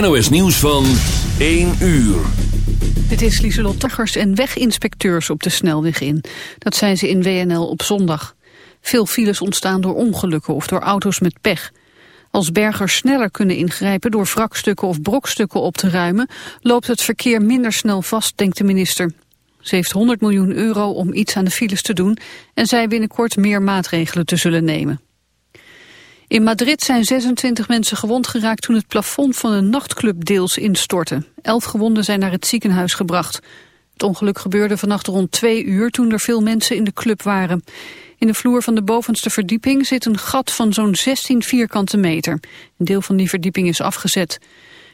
NOS nieuws van 1 uur. Dit is Lieselot Taggers en weginspecteurs op de snelweg in. Dat zijn ze in WNL op zondag. Veel files ontstaan door ongelukken of door auto's met pech. Als bergers sneller kunnen ingrijpen door wrakstukken of brokstukken op te ruimen... loopt het verkeer minder snel vast, denkt de minister. Ze heeft 100 miljoen euro om iets aan de files te doen... en zij binnenkort meer maatregelen te zullen nemen. In Madrid zijn 26 mensen gewond geraakt toen het plafond van een nachtclub deels instortte. Elf gewonden zijn naar het ziekenhuis gebracht. Het ongeluk gebeurde vannacht rond twee uur toen er veel mensen in de club waren. In de vloer van de bovenste verdieping zit een gat van zo'n 16 vierkante meter. Een deel van die verdieping is afgezet.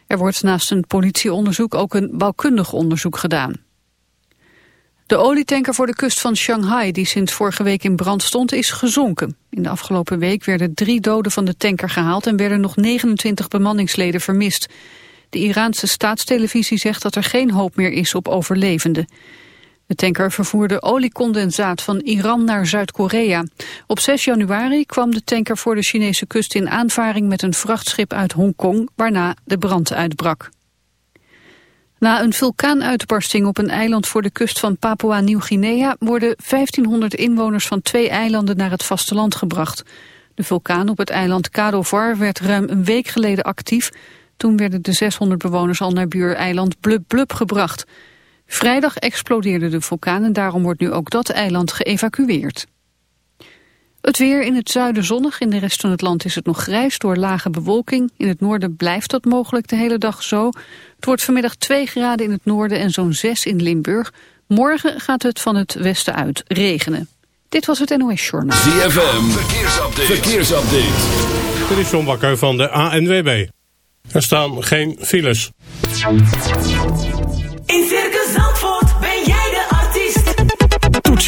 Er wordt naast een politieonderzoek ook een bouwkundig onderzoek gedaan. De olietanker voor de kust van Shanghai, die sinds vorige week in brand stond, is gezonken. In de afgelopen week werden drie doden van de tanker gehaald en werden nog 29 bemanningsleden vermist. De Iraanse staatstelevisie zegt dat er geen hoop meer is op overlevenden. De tanker vervoerde oliecondensaat van Iran naar Zuid-Korea. Op 6 januari kwam de tanker voor de Chinese kust in aanvaring met een vrachtschip uit Hongkong, waarna de brand uitbrak. Na een vulkaanuitbarsting op een eiland voor de kust van Papua-Nieuw-Guinea worden 1500 inwoners van twee eilanden naar het vasteland gebracht. De vulkaan op het eiland Kadovar werd ruim een week geleden actief. Toen werden de 600 bewoners al naar buureiland Blub Blub gebracht. Vrijdag explodeerde de vulkaan en daarom wordt nu ook dat eiland geëvacueerd. Het weer in het zuiden zonnig, in de rest van het land is het nog grijs door lage bewolking. In het noorden blijft dat mogelijk de hele dag zo. Het wordt vanmiddag 2 graden in het noorden en zo'n 6 in Limburg. Morgen gaat het van het westen uit regenen. Dit was het NOS Journal. ZFM, verkeersupdate. verkeersupdate. Dit is John Bakker van de ANWB. Er staan geen files. In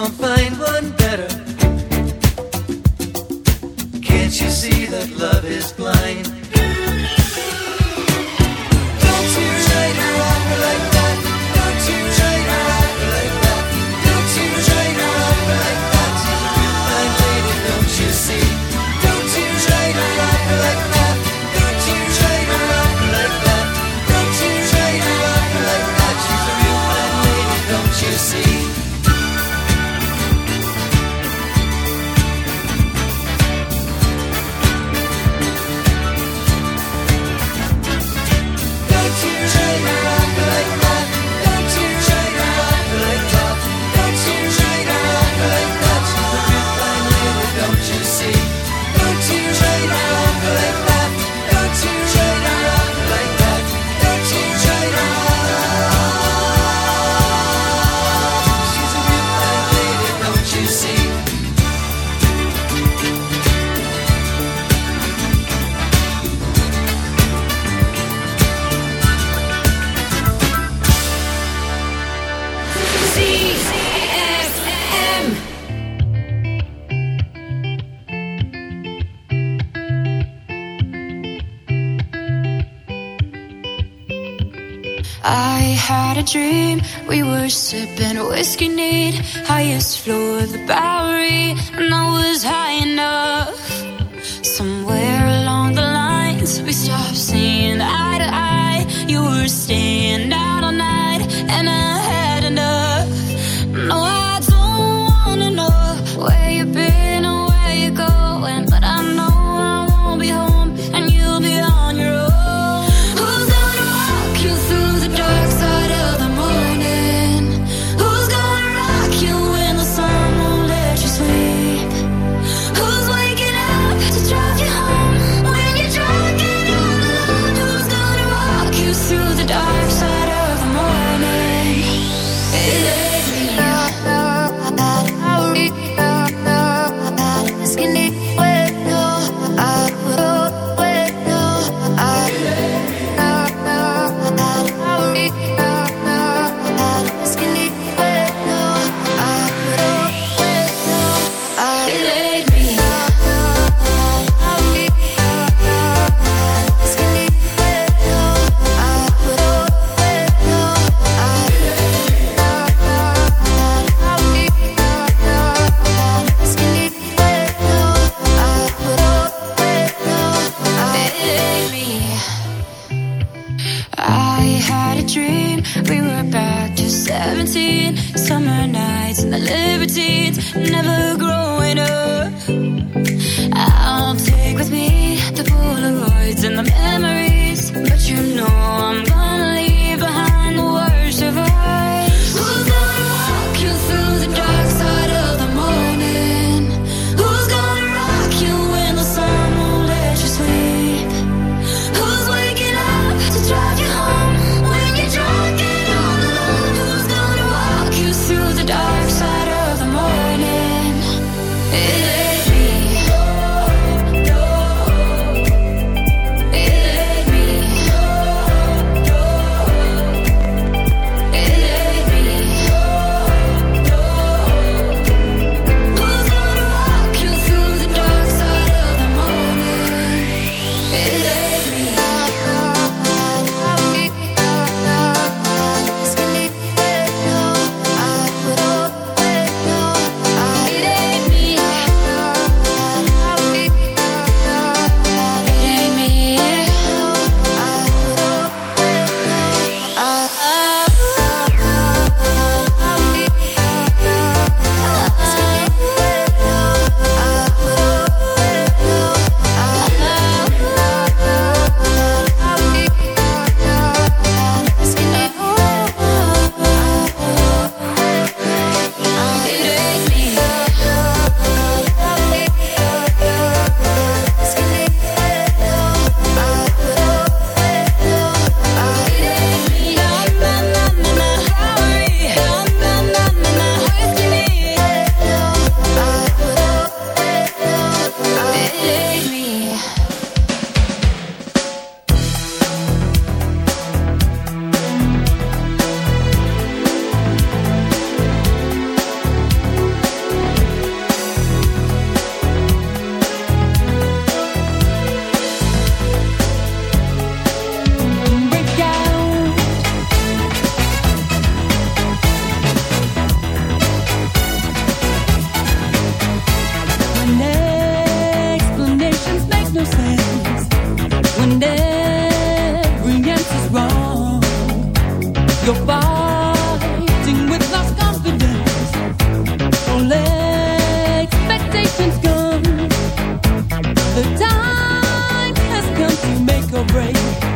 won't find one better. Can't you see that love is blind? Don't you write her like that? sipping whiskey, need highest floor of the Bowery. Break.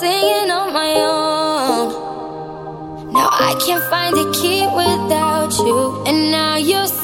singing on my own. Now I can't find a key without you, and now you're.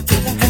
to take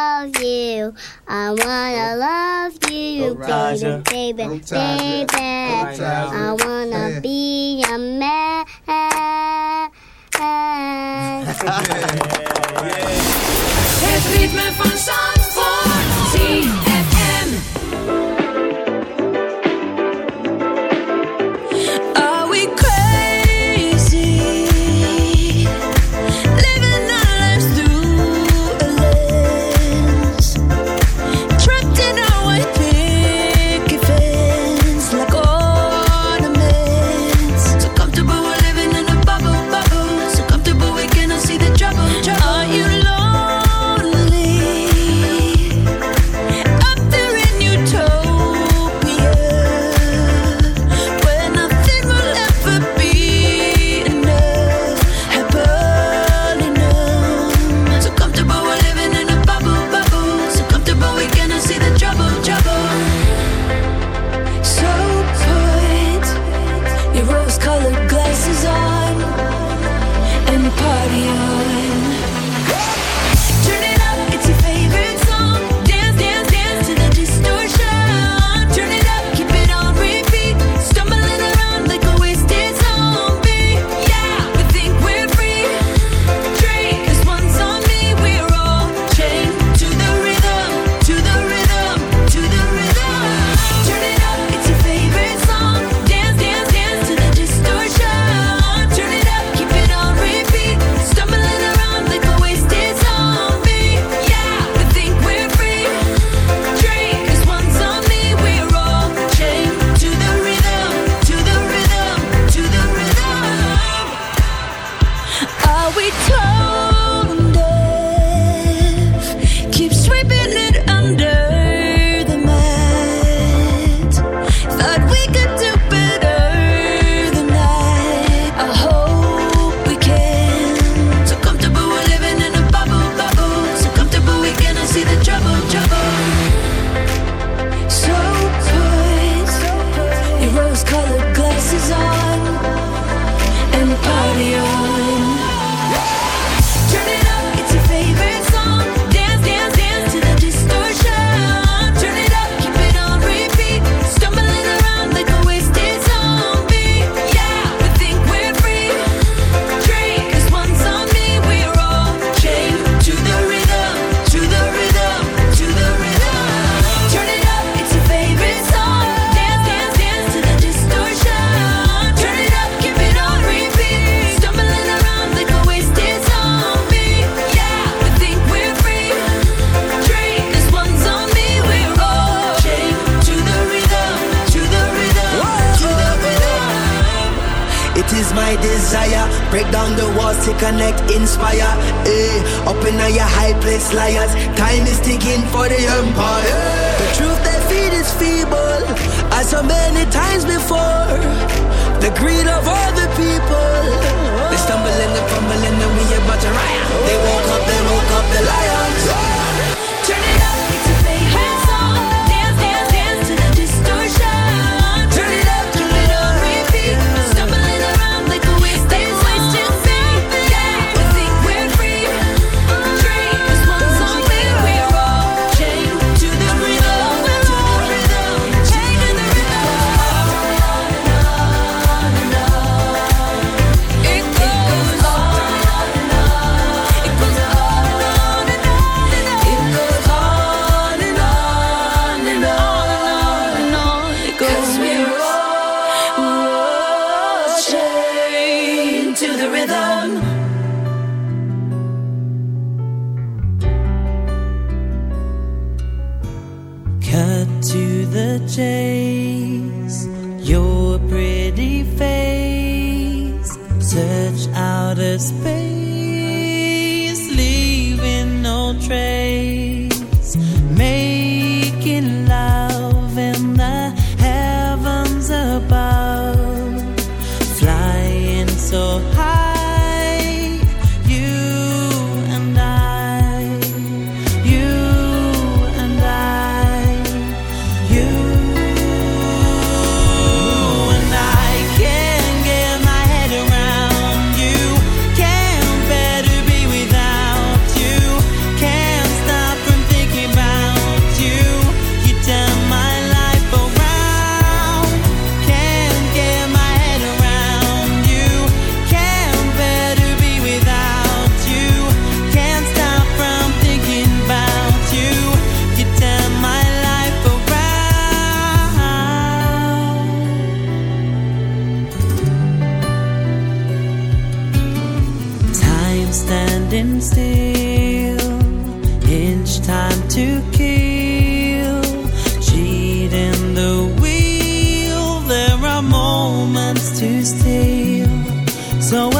love you. I wanna love you, baby, baby, baby. I wanna be a man. Het ritme van. to steal. So